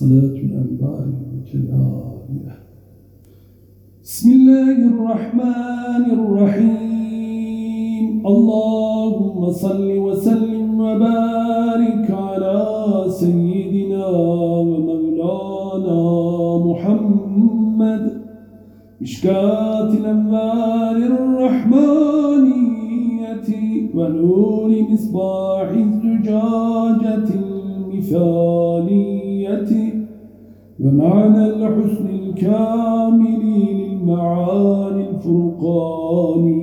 صلاة الأنبار والجلالية بسم الله الرحمن الرحيم. اللهم صل وسلم وبارك على سيدنا ومولانا محمد. مشكاة الأنوار الرحمانية ونور مصباح الزجاجة المثالية ومعنى الحسن الكامل للمعاني الفرقانية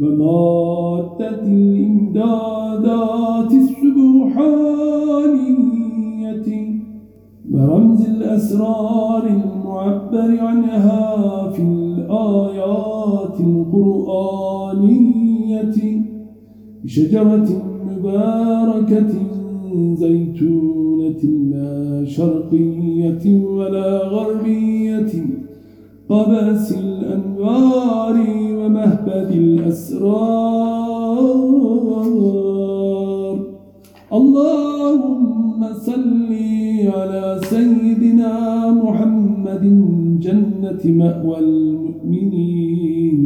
ومادة الإمدادات السبحانية ورمز الأسرار المعبر عنها في الآيات القرآنية بشجرة مباركة زيتونة لا شرقية ولا غربية قبس الأنوار ومهبد الأسرار. اللهم صل على سيدنا محمد جنة مأوى المؤمنين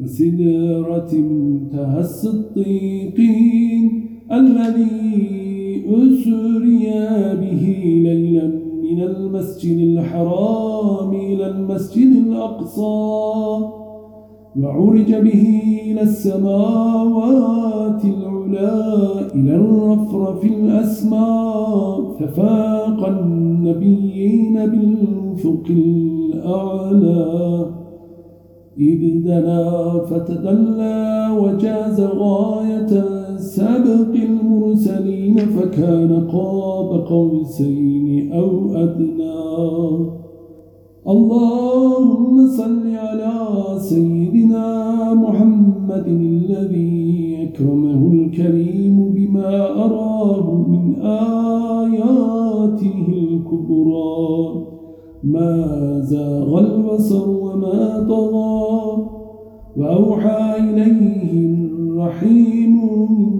وسدرة منتهى الصديقين الذي أسري به ليلا من المسجد الحرام إلى المسجد الأقصى وعرج به إلى السماوات العلا إلى الرفرف الأسماء ففاق النبيين بالفق الأعلى. إذ دنا فتدلى وجاز غاية سبق المرسلين فكان قاب قوسين أو أدنى. اللهم صل على سيدنا محمد الذي أكرمه الكريم بما أراه من آياته الكبرى. ما زاغ البصر وما طغى. وأوحى إليه الرحيم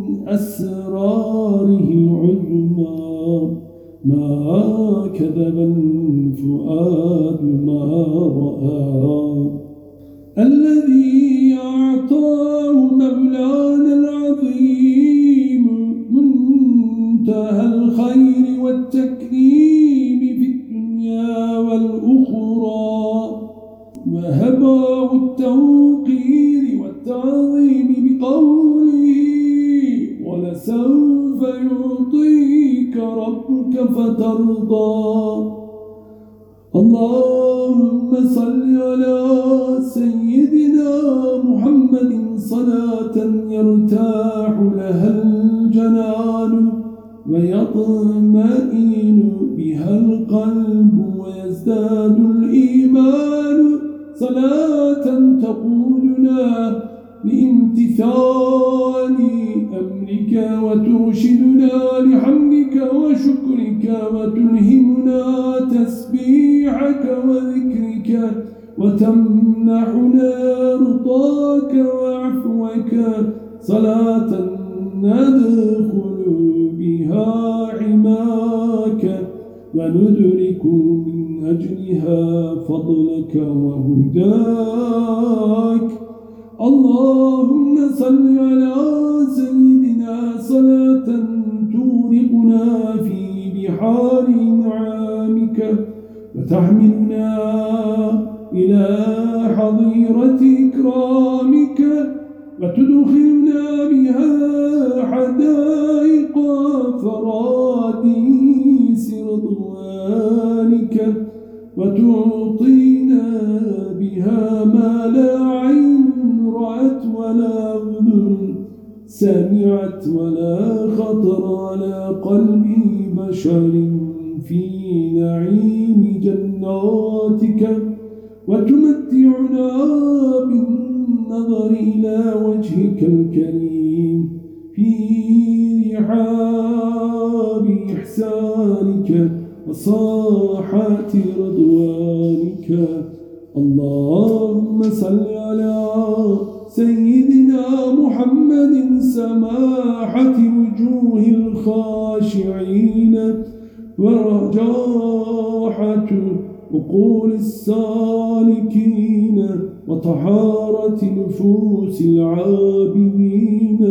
من أسراره العظمى ما كذب الفؤاد ما رأى. الذي أعطاه مولانا العظيم منتهى الخير ربك فترضى. اللهم صل على سيدنا محمد صلاة يرتاح لها الجنان ويطمئن بها القلب ويزداد الإيمان. صلاة تقودنا لامتثال أمرك وترشدنا لحمدك وشكرك وتلهمنا وتحملنا إلى حظيرة إكرامك وتدخلنا بها حدائق فراديس رضوانك وتعطينا بها ما لا عين رأت ولا أذن سمعت ولا خطر على قلب بشر في نعيم. جناتك وتمتعنا بالنظر إلى وجهك الكريم في رحاب إحسانك وصاحات رضوانك. اللهم صل على سيدنا محمد سماحة وجوه الخاشعين. ورجاحة عقول السالكين وطهارة نفوس العابدين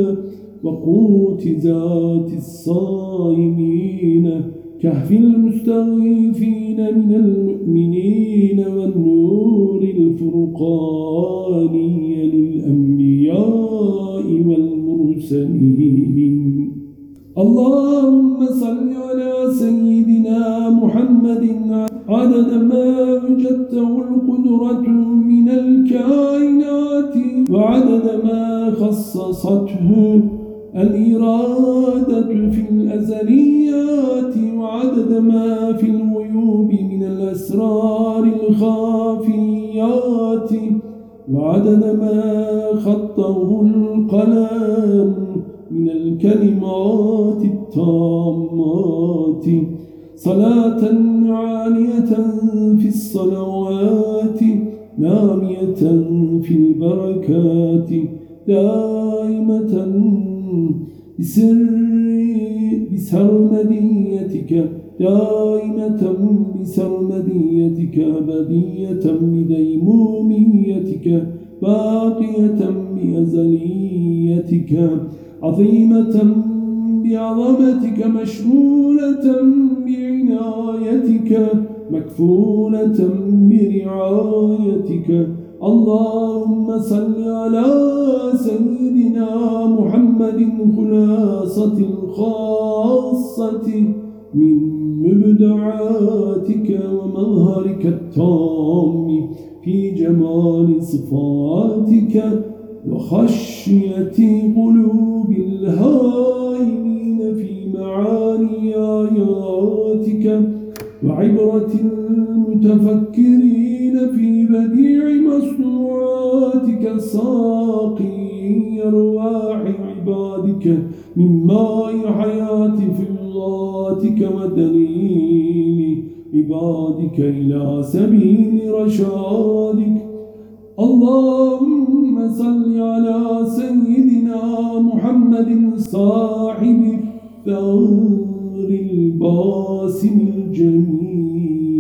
وقوت ذات الصائمين كهف المستغيثين من المؤمنين والنور الفرقاني للأنبياء والمرسلين. اللهم صل على عدد ما وجدته القدرة من الكائنات وعدد ما خصصته الإرادة في الأزليات وعدد ما في الغيوب من الأسرار الخافيات وعدد ما خطه القلم من الكلمات التامات. صلاة عالية في الصلوات نامية في البركات دائمة بسر بسرمديتك دائمة بسرمديتك أبدية بديموميتك باقية بأزليتك عظيمة بعظمتك مشمولة مكفولة برعايتك اللهم صل على سيدنا محمد خلاصة الخاصة من مبدعاتك ومظهرك التام في جمال صفاتك وخشية قلوب الهائمين في معاني آياتك. وعبرة المتفكرين في بديع مصنوعاتك ساقي أرواح عبادك من ماء حياة فضاتك ودليل عبادك إلى سبيل رشادك. اللهم صل على سيدنا محمد صاحب الثور الباسم الجميل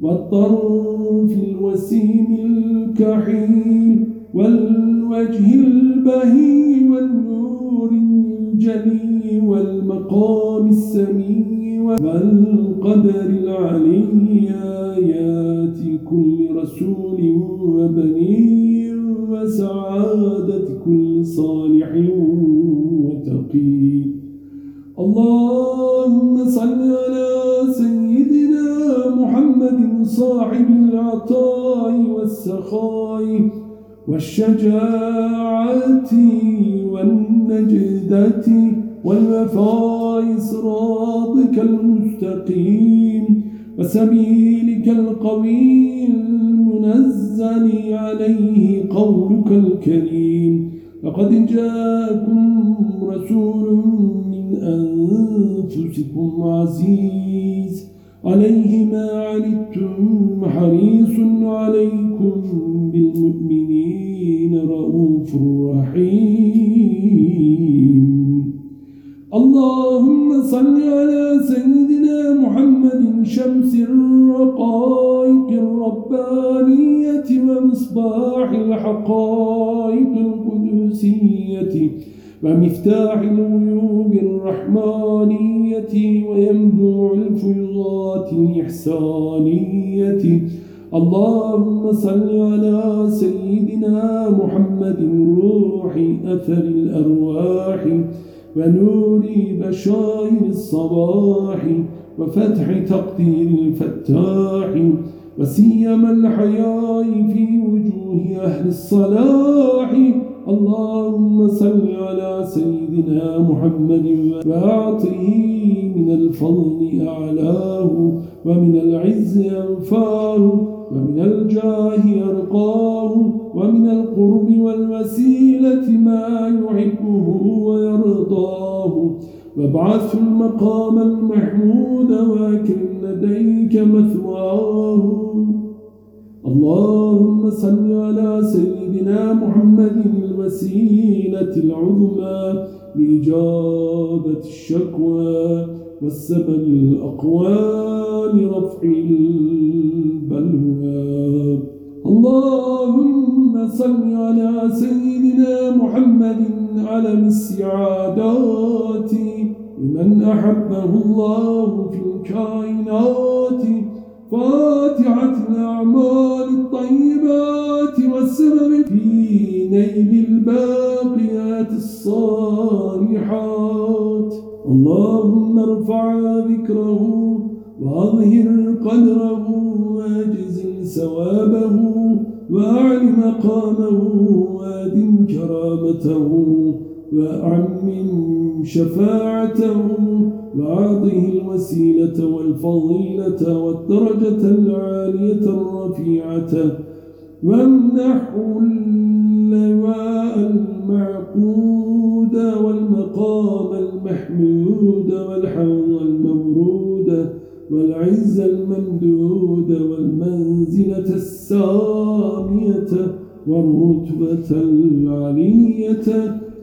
والطرف الوسيم الكحيل والوجه البهي والنور الجلي والمقام السمي والقدر العلي آيات كل رسول وبني وسعادة كل صالح وتقي. اللهم صل على سيدنا محمد صاحب العطاء والسخاء والشجاعة والنجدة والوفاء صراطك المستقيم وسبيلك القوي المنزل عليه قولك الكريم. لقد جاءكم رسول أنفسكم عزيز عليه ما عنتم حريص عليكم بالمؤمنين رؤوف رحيم. اللهم صل على سيدنا محمد شمس الرقائق الربانية ومصباح الحقائق القدسية. ومفتاح الغيوب الرحمانية وينبوع الفيضات الإحسانية. اللهم صل على سيدنا محمد روح أثر الأرواح ونور بشائر الصباح وفتح تقدير الفتاح وسيما الحياء في وجوه أهل الصلاح. اللهم صل على سيدنا محمد وأعطه من الفضل أعلاه ومن العز أنفاه ومن الجاه أرقاه ومن القرب والوسيلة ما يحبه ويرضاه. وابعث المقام المحمود وأكرم لديك مثواه. اللهم صل على سيدنا محمد الوسيلة العظمى لإجابة الشكوى والسبب الأقوى لرفع البلوى. اللهم صل على سيدنا محمد علم السعادات لمن أحبه الله في الكائنات فاتحة الأعمال الطيبات والسبب في نيل الباقيات الصالحات. اللهم ارفع ذكره وأظهر قدره واجزل ثوابه وأعل مقامه وأدم كرامته وأعمم شفاعته وأعطه الوسيلة والفضيلة والدرجة العالية الرفيعة وامنحه اللواء المعقود والمقام المحمود والحوض المورود والعز الممدود والمنزلة السامية والرتبة العلية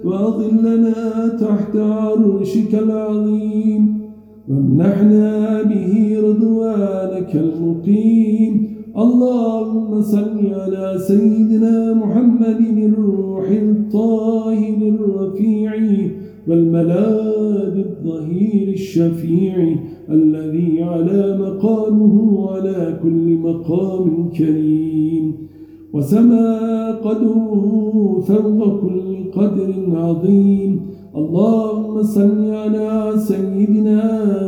وأظلنا تحت عرشك العظيم وامنحنا به رضوانك المقيم. اللهم صل على سيدنا محمد الروح الطاهر الرفيع والملاذ الظهير الشفيع الذي على مقامه على كل مقام كريم. وسما قدره فوق كل قدر عظيم. اللهم صل على سيدنا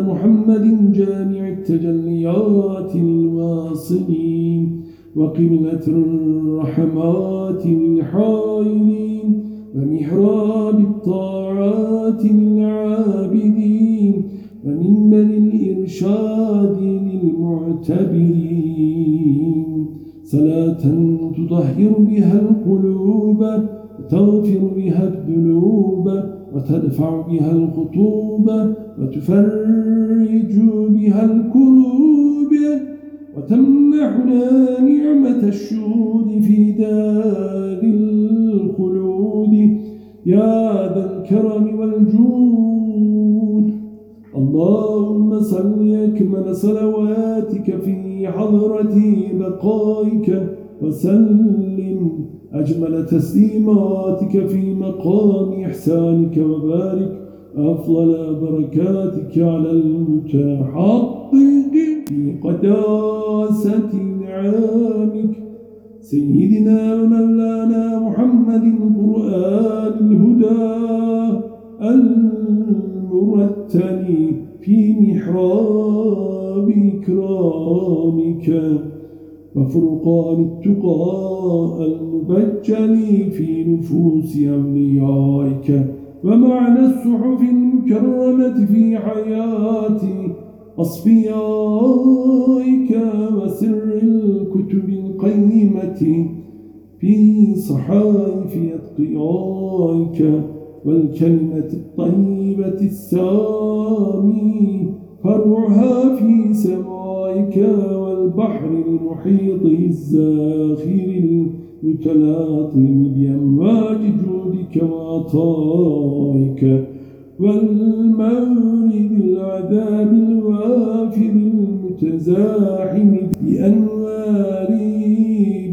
محمد جامع التجليات الواصلين وقبلة الرحمات للحائلين ومحراب الطاعات للعابدين ومنبر الإرشاد للمعتبرين. صلاة تطهر بها القلوب وتغفر بها الذنوب وتدفع بها الخطوب وتفرج بها الكروب وتمنحنا نعمة الشهود في دار الخلود. يا ذا الكرم والجود اللهم صل أكمل صلواتك في حضرة بقائك وسلم أجمل تسليماتك في مقام إحسانك وبارك أفضل بركاتك على المتحقق في قداسة نعامك. سيدنا ومولانا محمد قرآن الهدى. المرتل في محراب إكرامك وفرقان التقى المبجل في نفوس أوليائك ومعنى الصحف المكرمة في حياة أصفيائك وسر الكتب القيمة في صحائف أتقيائك. والكلمة الطيبة السامي فرعها في سمائك والبحر المحيط الزاخر المتلاطم بأمواج جودك وعطائك والمورد العذاب الوافر المتزاحم بأنوار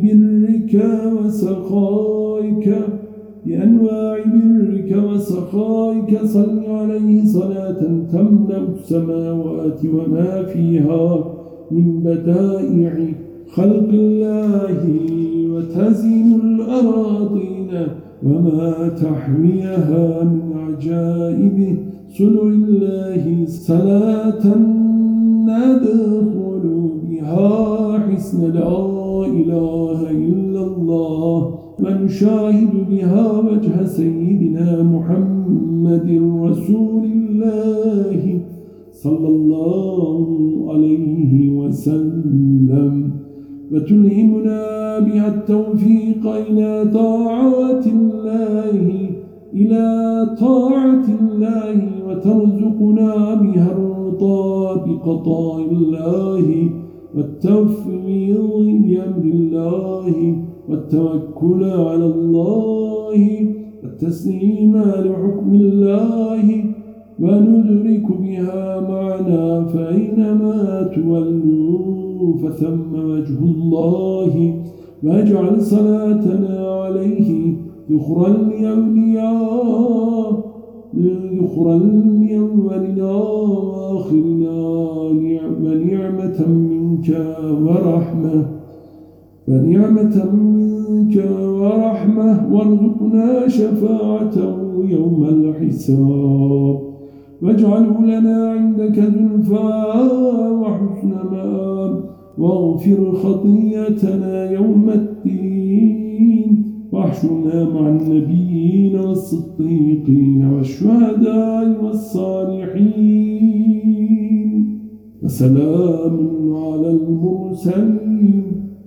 برك وسخائك بأنواع برك وسخائك صل عليه صلاة تملأ السماوات وما فيها من بدائع خلق الله وتزين الأراضين وما تحميها من عجائب صنع الله. صلاة ندخل بها حسن لا إله إلا ونشاهد بها وجه سيدنا محمد رسول الله صلى الله عليه وسلم. وتلهمنا بها التوفيق إلى طاعة الله إلى طاعة الله وترزقنا بها الرضا بقضاء الله والتفويض بأمر الله. والتوكل على الله والتسليم لحكم الله وندرك بها معنا فأينما تولوا فثم وجه الله واجعل صلاتنا عليه ذخرا لأولياء ذخرا لأولنا وآخرنا ونعمة منك ورحمة. ونعمة منك ورحمة وارزقنا شفاعته يوم الحساب. واجعله لنا عندك ذلفا وحسن مآب واغفر خطيتنا يوم الدين. واحشرنا مع النبيين والصديقين والشهداء والصالحين. وسلام على المرسلين.